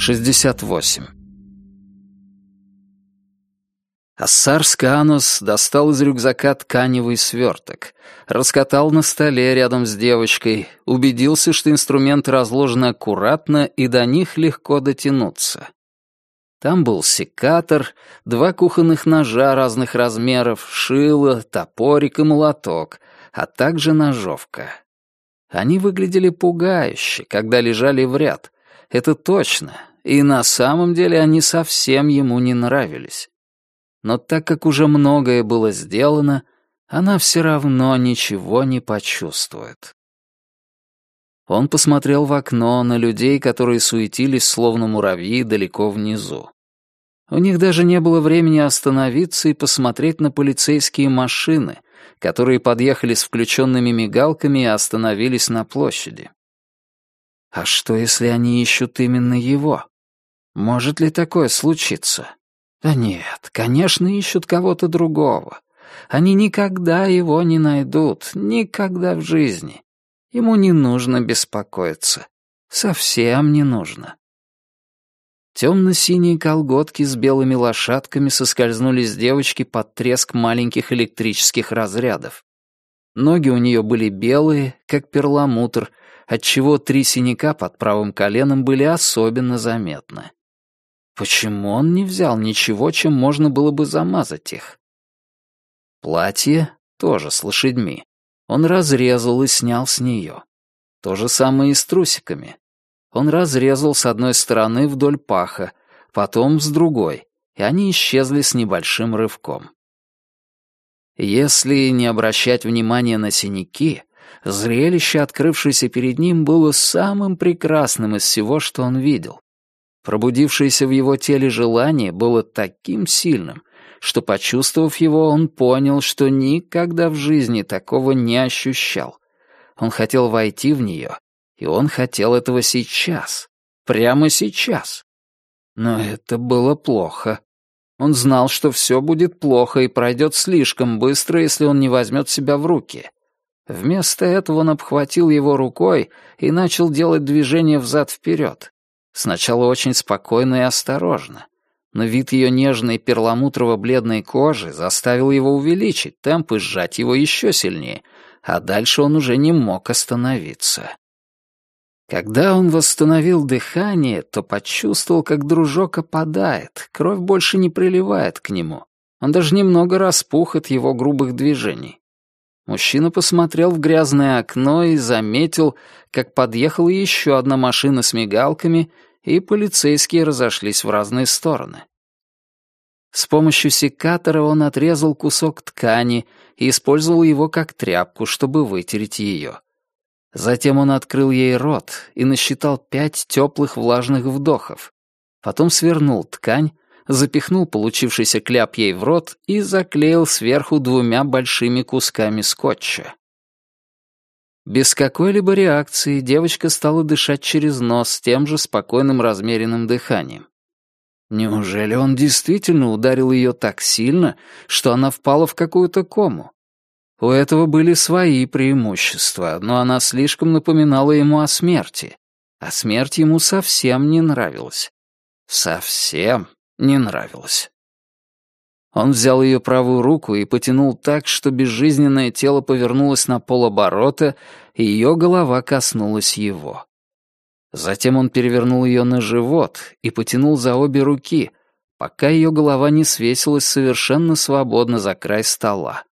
68. Ассар Сканус достал из рюкзака тканевый сверток, раскатал на столе рядом с девочкой, убедился, что инструменты разложены аккуратно и до них легко дотянуться. Там был секатор, два кухонных ножа разных размеров, шило, топорик и молоток, а также ножовка. Они выглядели пугающе, когда лежали в ряд. Это точно, и на самом деле они совсем ему не нравились. Но так как уже многое было сделано, она все равно ничего не почувствует. Он посмотрел в окно на людей, которые суетились, словно муравьи, далеко внизу. У них даже не было времени остановиться и посмотреть на полицейские машины, которые подъехали с включенными мигалками и остановились на площади. А что, если они ищут именно его? Может ли такое случиться? Да нет, конечно, ищут кого-то другого. Они никогда его не найдут, никогда в жизни. Ему не нужно беспокоиться. Совсем не нужно. Темно-синие колготки с белыми лошадками соскользнули с девочки под треск маленьких электрических разрядов. Ноги у нее были белые, как перламутр, отчего три синяка под правым коленом были особенно заметны. Почему он не взял ничего, чем можно было бы замазать их? Платье тоже с лошадьми. Он разрезал и снял с нее. То же самое и с трусиками. Он разрезал с одной стороны вдоль паха, потом с другой, и они исчезли с небольшим рывком. Если не обращать внимания на синяки, зрелище, открывшееся перед ним, было самым прекрасным из всего, что он видел. Пробудившееся в его теле желание было таким сильным, что, почувствовав его, он понял, что никогда в жизни такого не ощущал. Он хотел войти в нее, и он хотел этого сейчас, прямо сейчас. Но это было плохо. Он знал, что все будет плохо и пройдет слишком быстро, если он не возьмет себя в руки. Вместо этого он обхватил его рукой и начал делать движение взад-вперед. Сначала очень спокойно и осторожно но вид ее нежной перламутрово-бледной кожи заставил его увеличить темп и сжать его еще сильнее, а дальше он уже не мог остановиться. Когда он восстановил дыхание, то почувствовал, как дружок опадает, кровь больше не приливает к нему. Он даже немного распух от его грубых движений. Мужчина посмотрел в грязное окно и заметил, как подъехала еще одна машина с мигалками и полицейские разошлись в разные стороны. С помощью секатора он отрезал кусок ткани и использовал его как тряпку, чтобы вытереть ее. Затем он открыл ей рот и насчитал пять теплых влажных вдохов. Потом свернул ткань, запихнул получившийся кляп ей в рот и заклеил сверху двумя большими кусками скотча. Без какой-либо реакции девочка стала дышать через нос тем же спокойным размеренным дыханием. Неужели он действительно ударил ее так сильно, что она впала в какую-то кому? У этого были свои преимущества, но она слишком напоминала ему о смерти, а смерть ему совсем не нравилась. Совсем не нравилась. Он взял ее правую руку и потянул так, что безжизненное тело повернулось на полоборота, и ее голова коснулась его. Затем он перевернул ее на живот и потянул за обе руки, пока ее голова не свесилась совершенно свободно за край стола.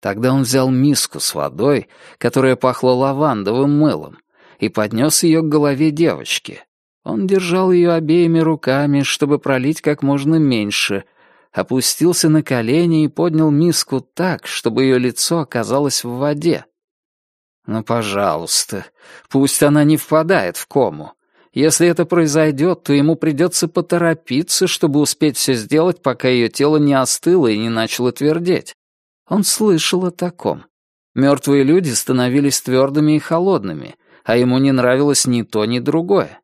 Тогда он взял миску с водой, которая пахла лавандовым мылом, и поднес ее к голове девочки. Он держал ее обеими руками, чтобы пролить как можно меньше — опустился на колени и поднял миску так, чтобы ее лицо оказалось в воде. Ну, пожалуйста, пусть она не впадает в кому. Если это произойдет, то ему придется поторопиться, чтобы успеть все сделать, пока ее тело не остыло и не начало твердеть. Он слышал о таком. Мертвые люди становились твердыми и холодными, а ему не нравилось ни то, ни другое.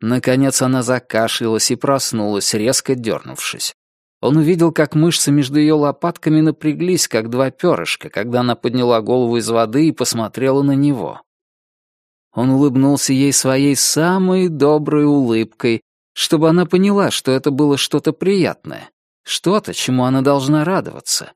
Наконец она закашлялась и проснулась, резко дернувшись. Он увидел, как мышцы между ее лопатками напряглись, как два перышка, когда она подняла голову из воды и посмотрела на него. Он улыбнулся ей своей самой доброй улыбкой, чтобы она поняла, что это было что-то приятное, что-то, чему она должна радоваться.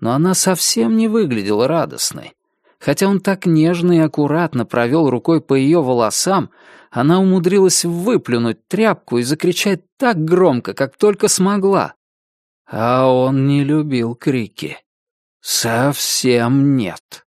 Но она совсем не выглядела радостной. Хотя он так нежно и аккуратно провел рукой по ее волосам, она умудрилась выплюнуть тряпку и закричать так громко, как только смогла. А он не любил крики. Совсем нет.